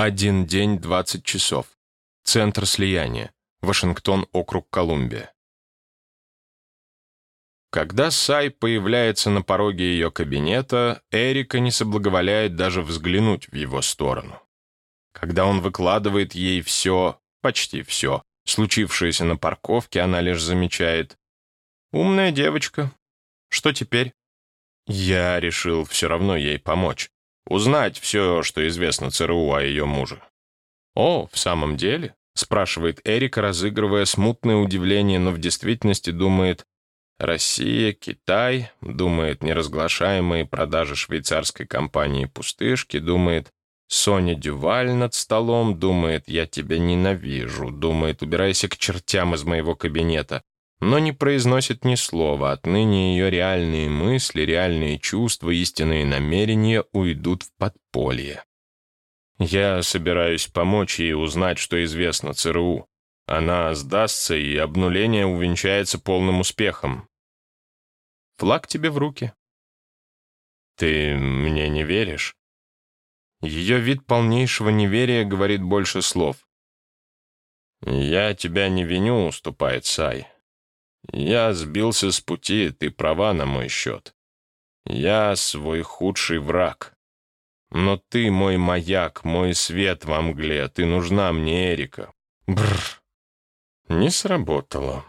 Один день, 20 часов. Центр слияния. Вашингтон, округ Колумбия. Когда Сай появляется на пороге ее кабинета, Эрика не соблаговоляет даже взглянуть в его сторону. Когда он выкладывает ей все, почти все, случившееся на парковке, она лишь замечает. «Умная девочка. Что теперь?» Я решил все равно ей помочь. Узнать все, что известно ЦРУ о ее муже. «О, в самом деле?» — спрашивает Эрика, разыгрывая смутное удивление, но в действительности думает «Россия, Китай», думает неразглашаемые продажи швейцарской компании «Пустышки», думает Соня Дюваль над столом, думает «Я тебя ненавижу», думает «Убирайся к чертям из моего кабинета», но не произносит ни слова. Отныне ее реальные мысли, реальные чувства, истинные намерения уйдут в подполье. Я собираюсь помочь ей узнать, что известно ЦРУ. Она сдастся, и обнуление увенчается полным успехом. Флаг тебе в руки. Ты мне не веришь? Ее вид полнейшего неверия говорит больше слов. «Я тебя не виню», — уступает Сай. Я сбился с пути, ты права на мой счет. Я свой худший враг. Но ты мой маяк, мой свет во мгле, ты нужна мне, Эрика. Бррр. Не сработало.